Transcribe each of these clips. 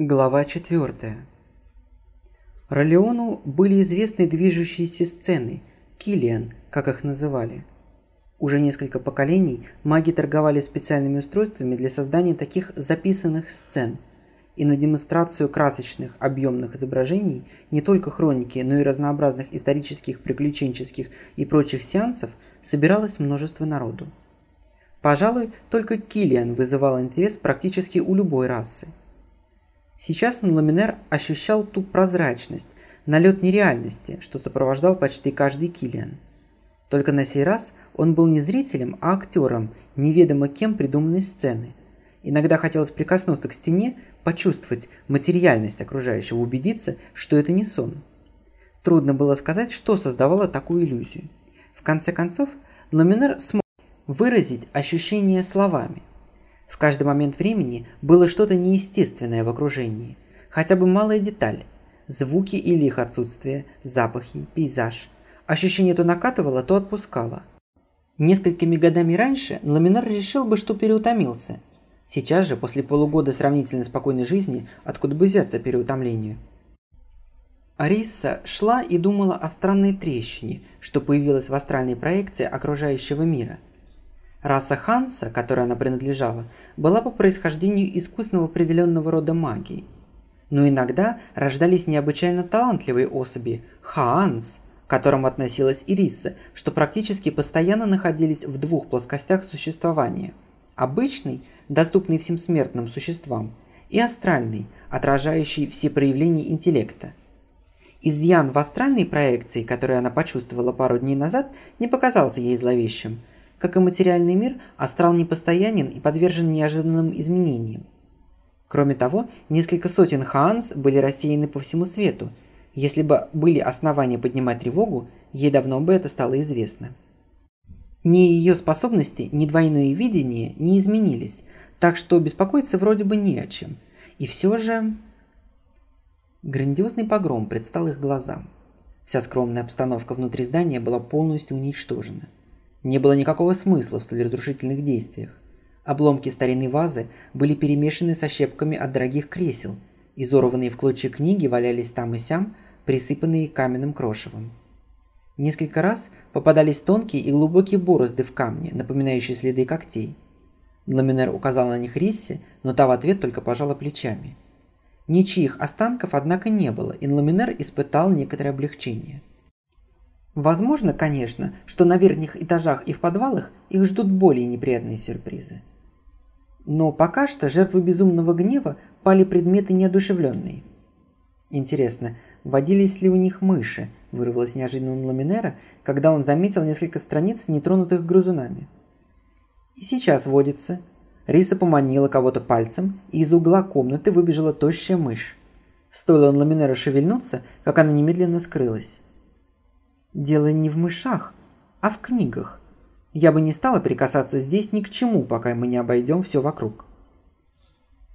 Глава 4. Ролеону были известны движущиеся сцены, киллиан, как их называли. Уже несколько поколений маги торговали специальными устройствами для создания таких записанных сцен, и на демонстрацию красочных объемных изображений не только хроники, но и разнообразных исторических, приключенческих и прочих сеансов собиралось множество народу. Пожалуй, только киллиан вызывал интерес практически у любой расы – Сейчас Ламинер ощущал ту прозрачность, налет нереальности, что сопровождал почти каждый Киллиан. Только на сей раз он был не зрителем, а актером неведомо кем придуманной сцены. Иногда хотелось прикоснуться к стене, почувствовать материальность окружающего, убедиться, что это не сон. Трудно было сказать, что создавало такую иллюзию. В конце концов, Ламинер смог выразить ощущение словами. В каждый момент времени было что-то неестественное в окружении. Хотя бы малая деталь. Звуки или их отсутствие, запахи, пейзаж. Ощущение то накатывало, то отпускало. Несколькими годами раньше Ламинар решил бы, что переутомился. Сейчас же, после полугода сравнительно спокойной жизни, откуда бы взяться переутомлению? Ариса шла и думала о странной трещине, что появилась в астральной проекции окружающего мира – Раса Ханса, которой она принадлежала, была по происхождению искусного определенного рода магии. Но иногда рождались необычайно талантливые особи – Хаанс, к которым относилась Ириса, что практически постоянно находились в двух плоскостях существования – обычный, доступный всем смертным существам, и астральный, отражающий все проявления интеллекта. Изъян в астральной проекции, которую она почувствовала пару дней назад, не показался ей зловещим – как и материальный мир, астрал непостоянен и подвержен неожиданным изменениям. Кроме того, несколько сотен хаанс были рассеяны по всему свету. Если бы были основания поднимать тревогу, ей давно бы это стало известно. Ни ее способности, ни двойное видение не изменились, так что беспокоиться вроде бы не о чем. И все же... Грандиозный погром предстал их глазам. Вся скромная обстановка внутри здания была полностью уничтожена. Не было никакого смысла в столь разрушительных действиях. Обломки старинной вазы были перемешаны со щепками от дорогих кресел, изорванные в клочья книги валялись там и сям, присыпанные каменным крошевом. Несколько раз попадались тонкие и глубокие борозды в камне, напоминающие следы когтей. Ламинер указал на них Риссе, но та в ответ только пожала плечами. Ничьих останков, однако, не было, и Ламинер испытал некоторое облегчение. Возможно, конечно, что на верхних этажах и в подвалах их ждут более неприятные сюрпризы. Но пока что жертвы безумного гнева пали предметы неодушевленные. Интересно, водились ли у них мыши, вырвалось неожиданно у Ламинера, когда он заметил несколько страниц, нетронутых грызунами. И сейчас водится. Риса поманила кого-то пальцем, и из угла комнаты выбежала тощая мышь. Стоило Ламинера шевельнуться, как она немедленно скрылась. Дело не в мышах, а в книгах. Я бы не стала прикасаться здесь ни к чему, пока мы не обойдем все вокруг.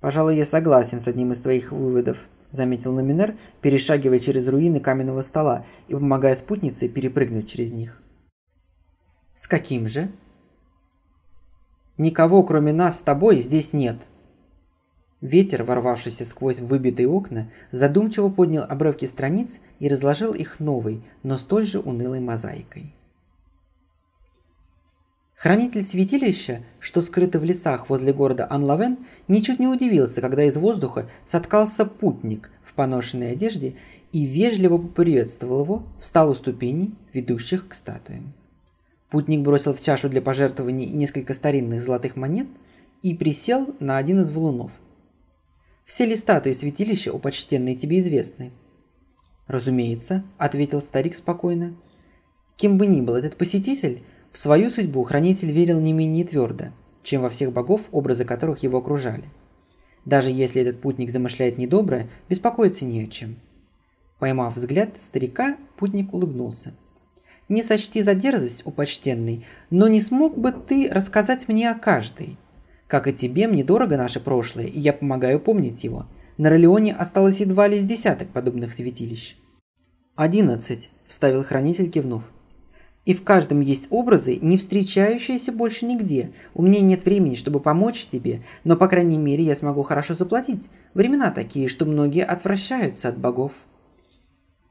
Пожалуй, я согласен с одним из твоих выводов, заметил Номинер, перешагивая через руины каменного стола и помогая спутнице перепрыгнуть через них. С каким же? Никого, кроме нас с тобой, здесь нет, Ветер, ворвавшийся сквозь выбитые окна, задумчиво поднял обрывки страниц и разложил их новой, но столь же унылой мозаикой. Хранитель святилища, что скрыто в лесах возле города Анлавен, ничуть не удивился, когда из воздуха соткался путник в поношенной одежде и вежливо поприветствовал его, встал у ступеней, ведущих к статуям. Путник бросил в чашу для пожертвований несколько старинных золотых монет и присел на один из валунов – все ли статуи святилища у почтенной тебе известны?» «Разумеется», – ответил старик спокойно. Кем бы ни был этот посетитель, в свою судьбу хранитель верил не менее твердо, чем во всех богов, образы которых его окружали. Даже если этот путник замышляет недоброе, беспокоиться не о чем. Поймав взгляд старика, путник улыбнулся. «Не сочти за дерзость, почтенный, но не смог бы ты рассказать мне о каждой?» Как и тебе, мне дорого наше прошлое, и я помогаю помнить его. На Ролеоне осталось едва ли с десяток подобных святилищ. «Одиннадцать», – вставил хранитель, кивнув. И в каждом есть образы, не встречающиеся больше нигде. У меня нет времени, чтобы помочь тебе, но, по крайней мере, я смогу хорошо заплатить. Времена такие, что многие отвращаются от богов».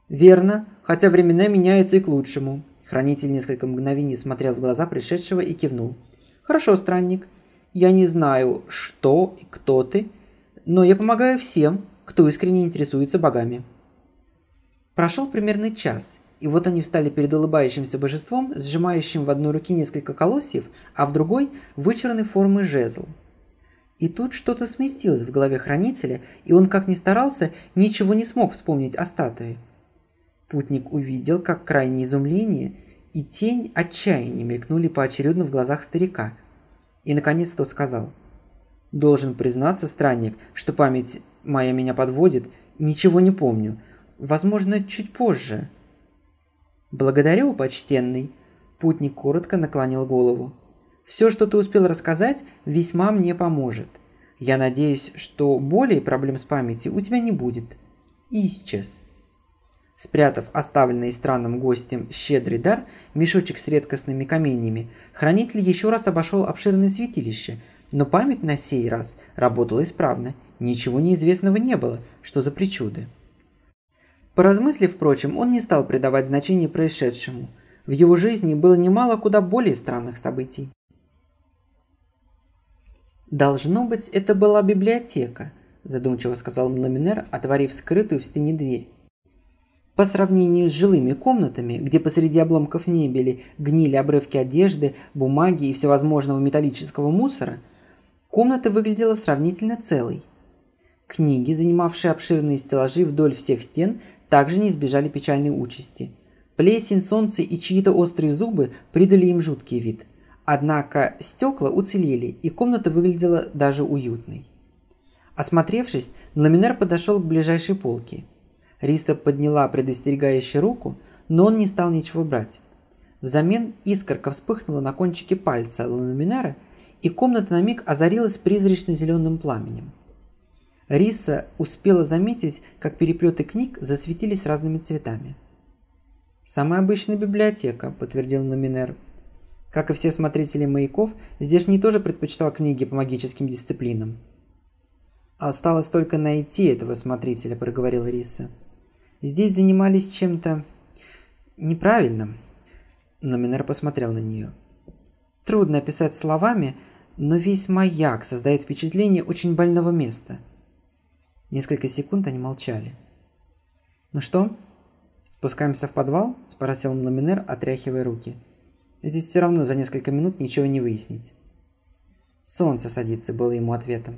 «Верно, хотя времена меняются и к лучшему». Хранитель несколько мгновений смотрел в глаза пришедшего и кивнул. «Хорошо, странник. Я не знаю, что и кто ты, но я помогаю всем, кто искренне интересуется богами». Прошел примерно час, и вот они встали перед улыбающимся божеством, сжимающим в одной руке несколько колосьев, а в другой – вычурной формы жезл. И тут что-то сместилось в голове хранителя, и он, как ни старался, ничего не смог вспомнить о статуе. Путник увидел, как крайнее изумление и тень отчаяния мелькнули поочередно в глазах старика. И, наконец, тот сказал. «Должен признаться, странник, что память моя меня подводит, ничего не помню. Возможно, чуть позже». «Благодарю, почтенный», – путник коротко наклонил голову. «Все, что ты успел рассказать, весьма мне поможет. Я надеюсь, что более проблем с памятью у тебя не будет». И исчез. Спрятав оставленный странным гостем щедрый дар, мешочек с редкостными каменьями, хранитель еще раз обошел обширное святилище, но память на сей раз работала исправно, ничего неизвестного не было, что за причуды. Поразмыслив, впрочем, он не стал придавать значения происшедшему. В его жизни было немало куда более странных событий. «Должно быть, это была библиотека», – задумчиво сказал Ламинер, отворив скрытую в стене дверь. По сравнению с жилыми комнатами, где посреди обломков мебели гнили обрывки одежды, бумаги и всевозможного металлического мусора, комната выглядела сравнительно целой. Книги, занимавшие обширные стеллажи вдоль всех стен, также не избежали печальной участи. Плесень, солнце и чьи-то острые зубы придали им жуткий вид. Однако стекла уцелели, и комната выглядела даже уютной. Осмотревшись, Ламинер подошел к ближайшей полке. Риса подняла предостерегающую руку, но он не стал ничего брать. Взамен искорка вспыхнула на кончике пальца Ламинера, и комната на миг озарилась призрачно-зеленым пламенем. Риса успела заметить, как переплеты книг засветились разными цветами. «Самая обычная библиотека», – подтвердил Номинер. Как и все смотрители маяков, здешний тоже предпочитал книги по магическим дисциплинам. «Осталось только найти этого смотрителя», – проговорила Риса. «Здесь занимались чем-то неправильным». Номинер посмотрел на нее. «Трудно описать словами, но весь маяк создает впечатление очень больного места – Несколько секунд они молчали. «Ну что, спускаемся в подвал?» – спросил Ламинер, отряхивая руки. «Здесь все равно за несколько минут ничего не выяснить». «Солнце садится», – было ему ответом.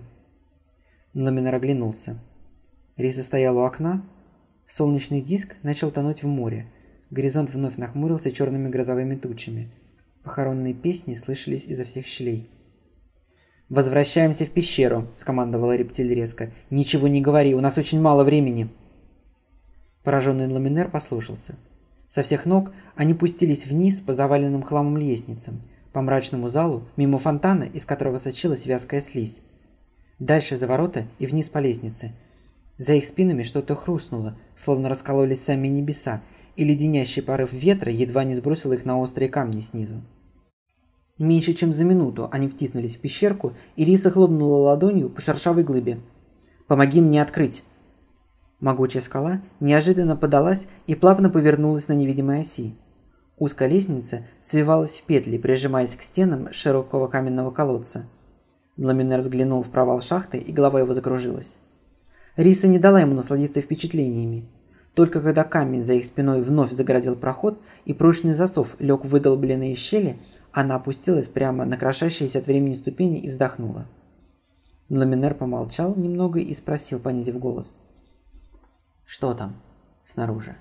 Ламинер оглянулся. Риса стояла у окна. Солнечный диск начал тонуть в море. Горизонт вновь нахмурился черными грозовыми тучами. Похоронные песни слышались изо всех щелей. «Возвращаемся в пещеру», – скомандовала рептиль резко. «Ничего не говори, у нас очень мало времени». Пораженный Ламинер послушался. Со всех ног они пустились вниз по заваленным хламом лестницам, по мрачному залу, мимо фонтана, из которого сочилась вязкая слизь. Дальше за ворота и вниз по лестнице. За их спинами что-то хрустнуло, словно раскололись сами небеса, и леденящий порыв ветра едва не сбросил их на острые камни снизу. Меньше чем за минуту они втиснулись в пещерку, и Риса хлопнула ладонью по шершавой глыбе. «Помоги мне открыть!» Могучая скала неожиданно подалась и плавно повернулась на невидимой оси. Узкая лестница свивалась в петли, прижимаясь к стенам широкого каменного колодца. Ламинер взглянул в провал шахты, и голова его закружилась. Риса не дала ему насладиться впечатлениями. Только когда камень за их спиной вновь загородил проход, и прочный засов лег в выдолбленные щели – она опустилась прямо на крошащиеся от времени ступени и вздохнула. Ламинер помолчал немного и спросил, понизив голос. «Что там снаружи?»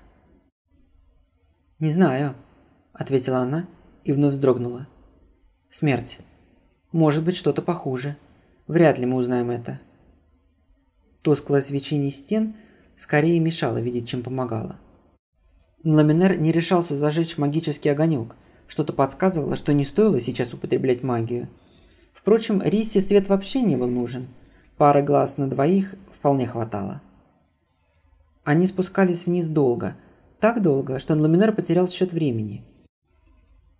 «Не знаю», — ответила она и вновь вздрогнула. «Смерть. Может быть, что-то похуже. Вряд ли мы узнаем это». Тусклое свечение стен скорее мешало видеть, чем помогало. Ламинер не решался зажечь магический огонек, что-то подсказывало, что не стоило сейчас употреблять магию. Впрочем, Рисе свет вообще не был нужен. Пары глаз на двоих вполне хватало. Они спускались вниз долго. Так долго, что Ламинер потерял счет времени.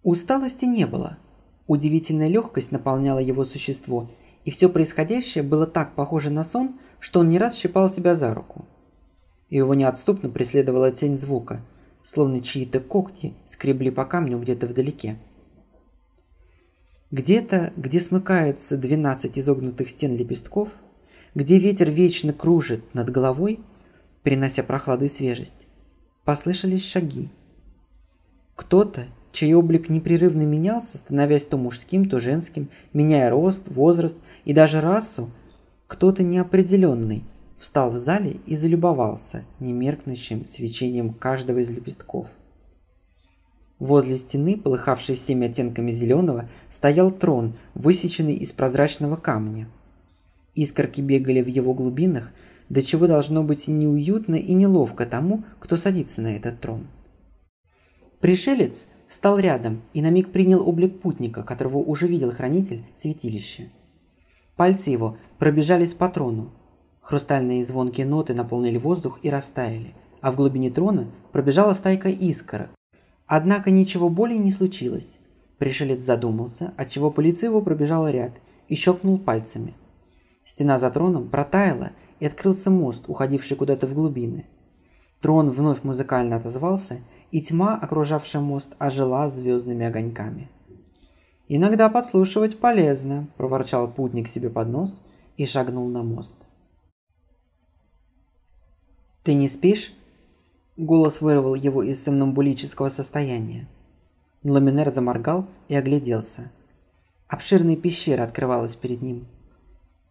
Усталости не было. Удивительная легкость наполняла его существо, и все происходящее было так похоже на сон, что он не раз щипал себя за руку. И его неотступно преследовала тень звука, словно чьи-то когти скребли по камню где-то вдалеке. Где-то, где смыкаются двенадцать изогнутых стен лепестков, где ветер вечно кружит над головой, принося прохладу и свежесть, послышались шаги. Кто-то, чей облик непрерывно менялся, становясь то мужским, то женским, меняя рост, возраст и даже расу, кто-то неопределенный встал в зале и залюбовался немеркнущим свечением каждого из лепестков. Возле стены, полыхавшей всеми оттенками зеленого, стоял трон, высеченный из прозрачного камня. Искорки бегали в его глубинах, до чего должно быть неуютно и неловко тому, кто садится на этот трон. Пришелец встал рядом и на миг принял облик путника, которого уже видел хранитель святилища. Пальцы его пробежались по трону. Хрустальные звонкие ноты наполнили воздух и растаяли, а в глубине трона пробежала стайка искорок. Однако ничего более не случилось. Пришелец задумался, отчего по лицу его пробежал ряд и щелкнул пальцами. Стена за троном протаяла, и открылся мост, уходивший куда-то в глубины. Трон вновь музыкально отозвался, и тьма, окружавшая мост, ожила звездными огоньками. «Иногда подслушивать полезно», – проворчал путник себе под нос и шагнул на мост. «Ты не спишь?» Голос вырвал его из сомнамбулического состояния. Ламинер заморгал и огляделся. Обширная пещера открывалась перед ним.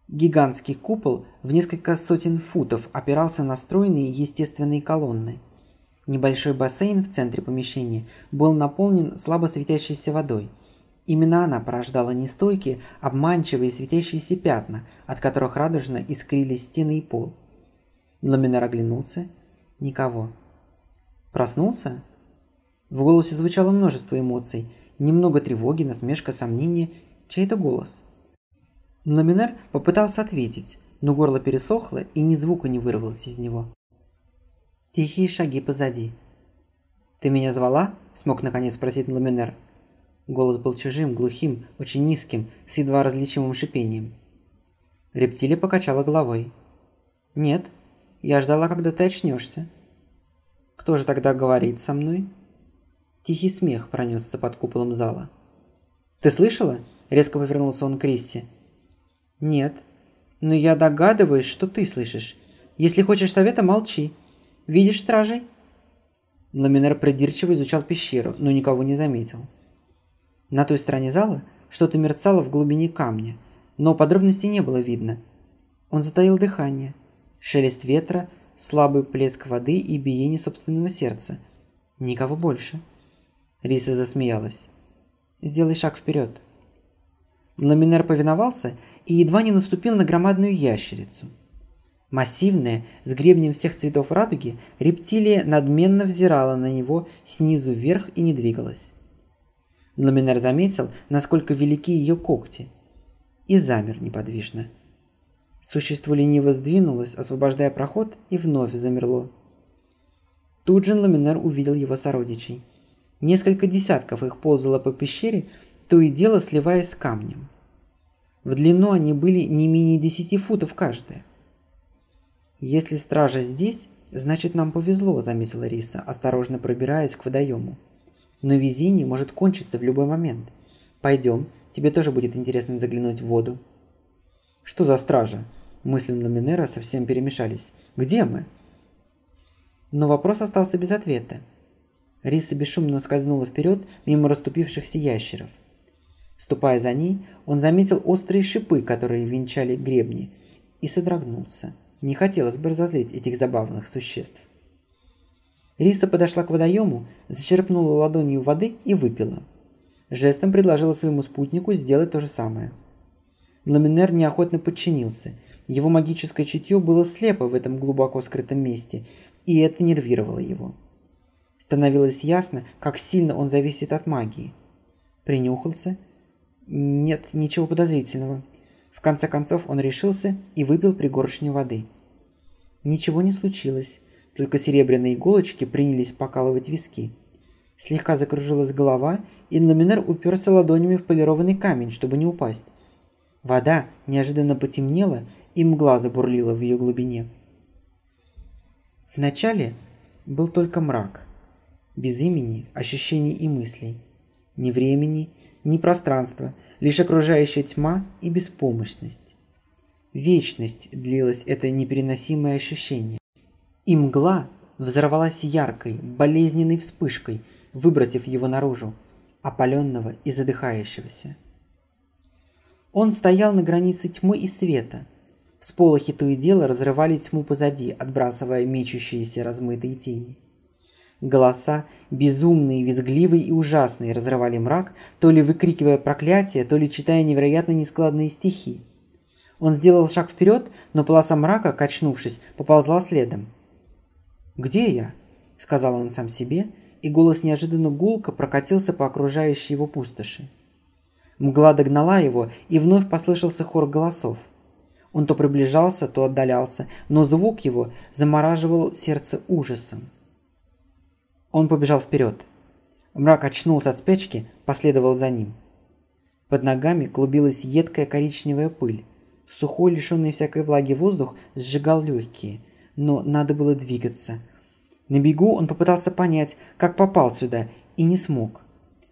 Гигантский купол в несколько сотен футов опирался на стройные естественные колонны. Небольшой бассейн в центре помещения был наполнен слабо светящейся водой. Именно она порождала нестойкие, обманчивые светящиеся пятна, от которых радужно искрились стены и пол. Ламинар оглянулся. Никого. Проснулся? В голосе звучало множество эмоций. Немного тревоги, насмешка, сомнения. Чей-то голос – Ламинер попытался ответить, но горло пересохло и ни звука не вырвалось из него. Тихие шаги позади. «Ты меня звала?» – смог наконец спросить Ламинер. Голос был чужим, глухим, очень низким, с едва различимым шипением. Рептилия покачала головой. «Нет, я ждала, когда ты очнешься». «Кто же тогда говорит со мной?» Тихий смех пронесся под куполом зала. «Ты слышала?» – резко повернулся он к Крисси. «Нет. Но я догадываюсь, что ты слышишь. Если хочешь совета, молчи. Видишь стражей?» Ламинер придирчиво изучал пещеру, но никого не заметил. На той стороне зала что-то мерцало в глубине камня, но подробностей не было видно. Он затаил дыхание. Шелест ветра, слабый плеск воды и биение собственного сердца. Никого больше. Риса засмеялась. «Сделай шаг вперед». Ламинер повиновался и едва не наступил на громадную ящерицу. Массивная, с гребнем всех цветов радуги, рептилия надменно взирала на него снизу вверх и не двигалась. Ламинер заметил, насколько велики ее когти, и замер неподвижно. Существо лениво сдвинулось, освобождая проход, и вновь замерло. Тут же Ламинер увидел его сородичей. Несколько десятков их ползало по пещере, то и дело сливаясь с камнем. В длину они были не менее десяти футов каждая. «Если стража здесь, значит нам повезло», – заметила Риса, осторожно пробираясь к водоему. «Но везение может кончиться в любой момент. Пойдем, тебе тоже будет интересно заглянуть в воду». «Что за стража?» Мысли Ламинера совсем перемешались. «Где мы?» Но вопрос остался без ответа. Риса бесшумно скользнула вперед мимо расступившихся ящеров – Ступая за ней, он заметил острые шипы, которые венчали гребни, и содрогнулся. Не хотелось бы разозлить этих забавных существ. Риса подошла к водоему, зачерпнула ладонью воды и выпила. Жестом предложила своему спутнику сделать то же самое. Ламинер неохотно подчинился. Его магическое чутье было слепо в этом глубоко скрытом месте, и это нервировало его. Становилось ясно, как сильно он зависит от магии. Принюхался нет ничего подозрительного. В конце концов он решился и выпил пригоршню воды. Ничего не случилось, только серебряные иголочки принялись покалывать виски. Слегка закружилась голова, и Ламинер уперся ладонями в полированный камень, чтобы не упасть. Вода неожиданно потемнела, и мгла забурлила в ее глубине. Вначале был только мрак, без имени, ощущений и мыслей, ни времени, ни пространства, лишь окружающая тьма и беспомощность. Вечность длилось это непереносимое ощущение. И мгла взорвалась яркой, болезненной вспышкой, выбросив его наружу, опаленного и задыхающегося. Он стоял на границе тьмы и света. Всполохи то и дело разрывали тьму позади, отбрасывая мечущиеся размытые тени. Голоса, безумные, визгливые и ужасные, разрывали мрак, то ли выкрикивая проклятия, то ли читая невероятно нескладные стихи. Он сделал шаг вперед, но полоса мрака, качнувшись, поползла следом. «Где я?» – сказал он сам себе, и голос неожиданно гулко прокатился по окружающей его пустоши. Мгла догнала его, и вновь послышался хор голосов. Он то приближался, то отдалялся, но звук его замораживал сердце ужасом. Он побежал вперед. Мрак очнулся от спячки, последовал за ним. Под ногами клубилась едкая коричневая пыль. Сухой, лишенный всякой влаги воздух сжигал легкие, но надо было двигаться. На бегу он попытался понять, как попал сюда, и не смог.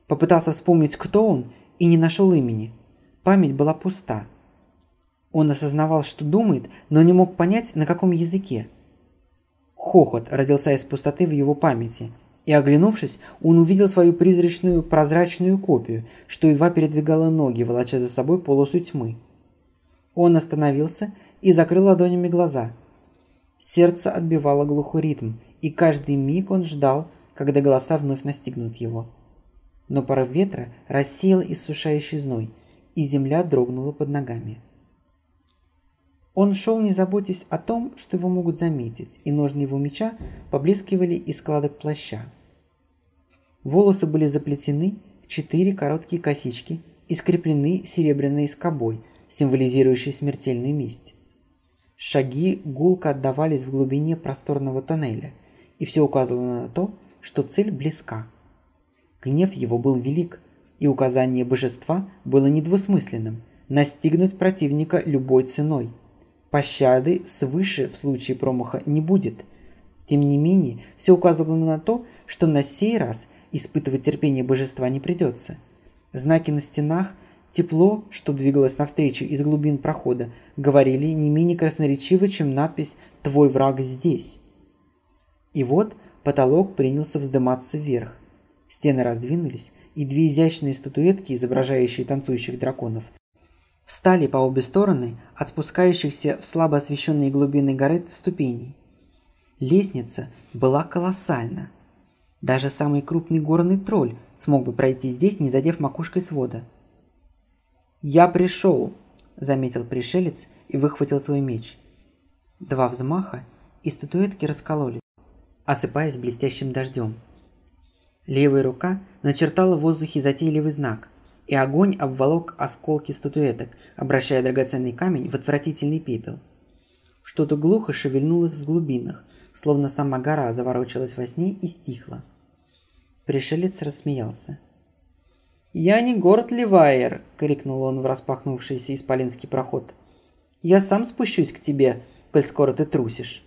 Попытался вспомнить, кто он, и не нашел имени. Память была пуста. Он осознавал, что думает, но не мог понять, на каком языке. Хохот родился из пустоты в его памяти, и, оглянувшись, он увидел свою призрачную прозрачную копию, что едва передвигала ноги, волоча за собой полосу тьмы. Он остановился и закрыл ладонями глаза. Сердце отбивало глухой ритм, и каждый миг он ждал, когда голоса вновь настигнут его. Но порыв ветра рассеял иссушающий зной, и земля дрогнула под ногами. Он шел, не заботясь о том, что его могут заметить, и ножны его меча поблескивали из складок плаща. Волосы были заплетены в четыре короткие косички и скреплены серебряной скобой – символизирующий смертельную месть. Шаги гулко отдавались в глубине просторного тоннеля, и все указывало на то, что цель близка. Гнев его был велик, и указание божества было недвусмысленным – настигнуть противника любой ценой. Пощады свыше в случае промаха не будет. Тем не менее, все указывало на то, что на сей раз испытывать терпение божества не придется. Знаки на стенах Тепло, что двигалось навстречу из глубин прохода, говорили не менее красноречиво, чем надпись «Твой враг здесь». И вот потолок принялся вздыматься вверх. Стены раздвинулись, и две изящные статуэтки, изображающие танцующих драконов, встали по обе стороны от спускающихся в слабо освещенные глубины горы ступеней. Лестница была колоссальна. Даже самый крупный горный тролль смог бы пройти здесь, не задев макушкой свода. «Я пришел», – заметил пришелец и выхватил свой меч. Два взмаха, и статуэтки раскололись, осыпаясь блестящим дождем. Левая рука начертала в воздухе затейливый знак, и огонь обволок осколки статуэток, обращая драгоценный камень в отвратительный пепел. Что-то глухо шевельнулось в глубинах, словно сама гора заворочилась во сне и стихла. Пришелец рассмеялся. «Я не город Ливайер!» – крикнул он в распахнувшийся исполинский проход. «Я сам спущусь к тебе, коль скоро ты трусишь!»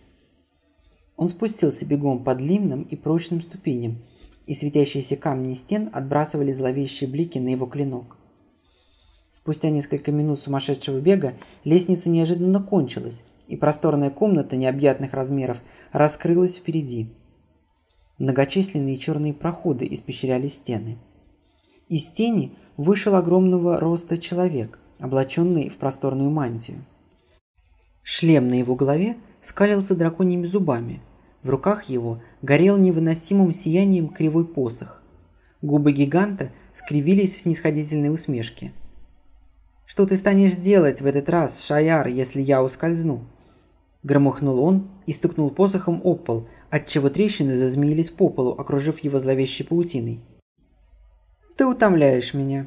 Он спустился бегом по длинным и прочным ступеням, и светящиеся камни стен отбрасывали зловещие блики на его клинок. Спустя несколько минут сумасшедшего бега лестница неожиданно кончилась, и просторная комната необъятных размеров раскрылась впереди. Многочисленные черные проходы испещряли стены – из тени вышел огромного роста человек, облаченный в просторную мантию. Шлем на его голове скалился драконьими зубами. В руках его горел невыносимым сиянием кривой посох. Губы гиганта скривились в снисходительной усмешке. «Что ты станешь делать в этот раз, Шаяр, если я ускользну?» Громыхнул он и стукнул посохом об пол, отчего трещины зазмеились по полу, окружив его зловещей паутиной. Ты утомляешь меня.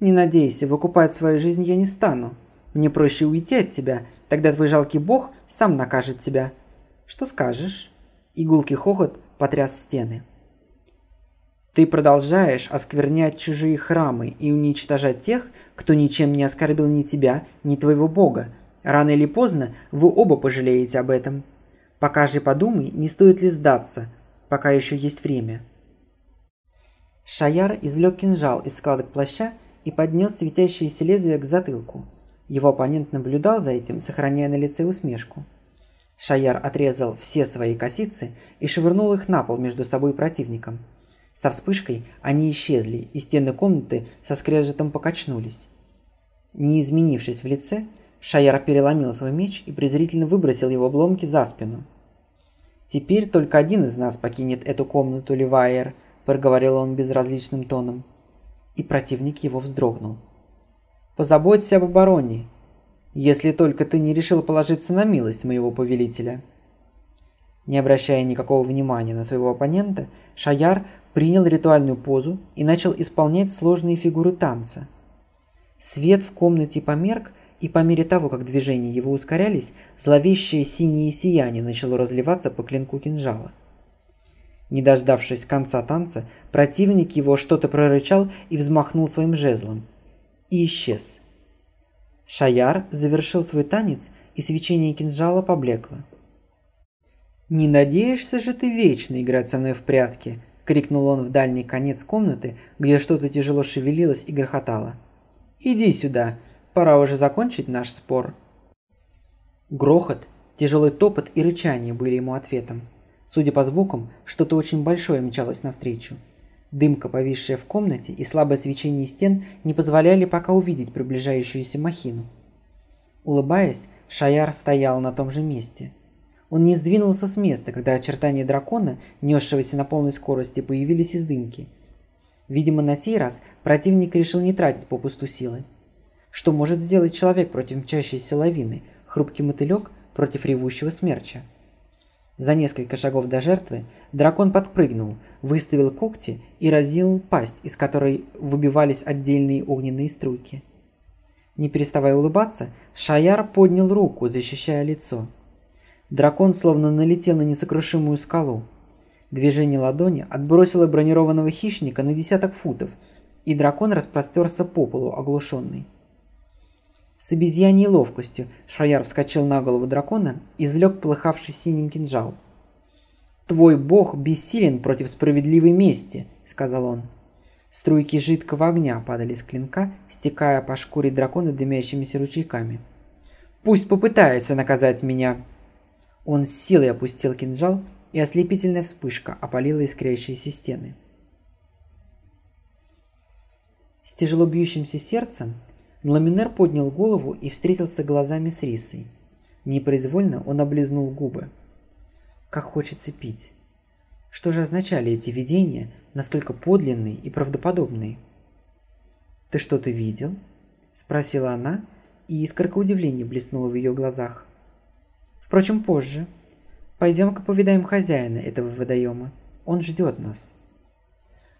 Не надейся, выкупать свою жизнь я не стану. Мне проще уйти от тебя, тогда твой жалкий бог сам накажет тебя. Что скажешь?» Игулки хохот потряс стены. Ты продолжаешь осквернять чужие храмы и уничтожать тех, кто ничем не оскорбил ни тебя, ни твоего бога. Рано или поздно вы оба пожалеете об этом. Пока же подумай, не стоит ли сдаться, пока еще есть время. Шаяр извлек кинжал из складок плаща и поднес светящееся лезвие к затылку. Его оппонент наблюдал за этим, сохраняя на лице усмешку. Шаяр отрезал все свои косицы и швырнул их на пол между собой и противником. Со вспышкой они исчезли, и стены комнаты со скрежетом покачнулись. Не изменившись в лице, Шаяр переломил свой меч и презрительно выбросил его обломки за спину. «Теперь только один из нас покинет эту комнату, Левайер», проговорил он безразличным тоном. И противник его вздрогнул. «Позаботься об обороне, если только ты не решил положиться на милость моего повелителя». Не обращая никакого внимания на своего оппонента, Шаяр принял ритуальную позу и начал исполнять сложные фигуры танца. Свет в комнате померк, и по мере того, как движения его ускорялись, зловещее синее сияние начало разливаться по клинку кинжала. Не дождавшись конца танца, противник его что-то прорычал и взмахнул своим жезлом. И исчез. Шаяр завершил свой танец, и свечение кинжала поблекло. «Не надеешься же ты вечно играть со мной в прятки?» – крикнул он в дальний конец комнаты, где что-то тяжело шевелилось и грохотало. «Иди сюда, пора уже закончить наш спор». Грохот, тяжелый топот и рычание были ему ответом. Судя по звукам, что-то очень большое мчалось навстречу. Дымка, повисшая в комнате, и слабое свечение стен не позволяли пока увидеть приближающуюся махину. Улыбаясь, Шаяр стоял на том же месте. Он не сдвинулся с места, когда очертания дракона, несшегося на полной скорости, появились из дымки. Видимо, на сей раз противник решил не тратить попусту силы. Что может сделать человек против мчащейся лавины, хрупкий мотылек против ревущего смерча? За несколько шагов до жертвы дракон подпрыгнул, выставил когти и разинул пасть, из которой выбивались отдельные огненные струйки. Не переставая улыбаться, Шаяр поднял руку, защищая лицо. Дракон словно налетел на несокрушимую скалу. Движение ладони отбросило бронированного хищника на десяток футов, и дракон распростерся по полу, оглушенный. С обезьяньей ловкостью Шаяр вскочил на голову дракона и извлек полыхавший синим кинжал. «Твой бог бессилен против справедливой мести», — сказал он. Струйки жидкого огня падали с клинка, стекая по шкуре дракона дымящимися ручейками. «Пусть попытается наказать меня!» Он с силой опустил кинжал, и ослепительная вспышка опалила искрящиеся стены. С тяжело бьющимся сердцем Ламинер поднял голову и встретился глазами с Рисой. Непроизвольно он облизнул губы. Как хочется пить. Что же означали эти видения, настолько подлинные и правдоподобные? «Ты что-то видел?» – спросила она, и искорка удивления блеснула в ее глазах. «Впрочем, позже. Пойдем-ка повидаем хозяина этого водоема. Он ждет нас».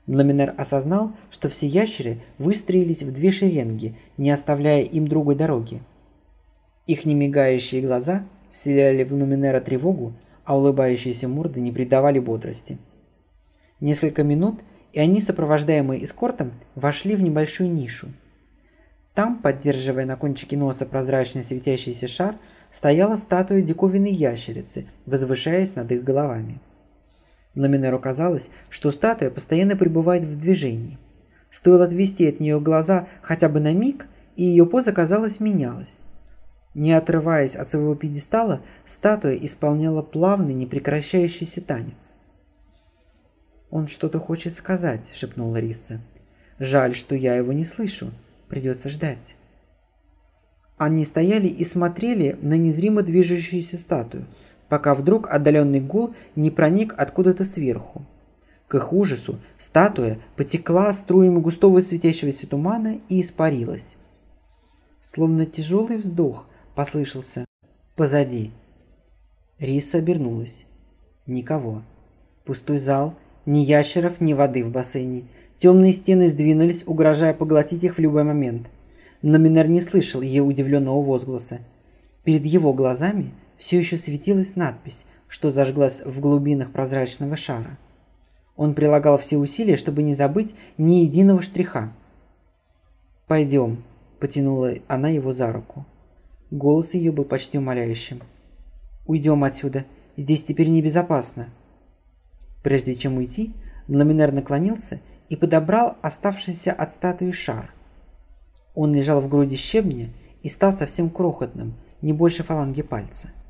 Ламинер осознал, что все ящеры выстроились в две шеренги, не оставляя им другой дороги. Их немигающие глаза вселяли в Ламинера тревогу, а улыбающиеся морды не придавали бодрости. Несколько минут, и они, сопровождаемые эскортом, вошли в небольшую нишу. Там, поддерживая на кончике носа прозрачный светящийся шар, стояла статуя диковинной ящерицы, возвышаясь над их головами. Ламинеру казалось, что статуя постоянно пребывает в движении. Стоило отвести от нее глаза хотя бы на миг, и ее поза, казалось, менялась. Не отрываясь от своего пьедестала, статуя исполняла плавный, непрекращающийся танец. «Он что-то хочет сказать», — шепнула Риса. «Жаль, что я его не слышу. Придется ждать». Они стояли и смотрели на незримо движущуюся статую — пока вдруг отдаленный гул не проник откуда-то сверху. К их ужасу статуя потекла струями густого светящегося тумана и испарилась. Словно тяжелый вздох послышался позади. Риса обернулась. Никого. Пустой зал, ни ящеров, ни воды в бассейне. Темные стены сдвинулись, угрожая поглотить их в любой момент. Но Минер не слышал ее удивленного возгласа. Перед его глазами – все еще светилась надпись, что зажглась в глубинах прозрачного шара. Он прилагал все усилия, чтобы не забыть ни единого штриха. «Пойдем», – потянула она его за руку. Голос ее был почти умоляющим. «Уйдем отсюда. Здесь теперь небезопасно». Прежде чем уйти, Ламинер наклонился и подобрал оставшийся от статуи шар. Он лежал в груди щебня и стал совсем крохотным, не больше фаланги пальца –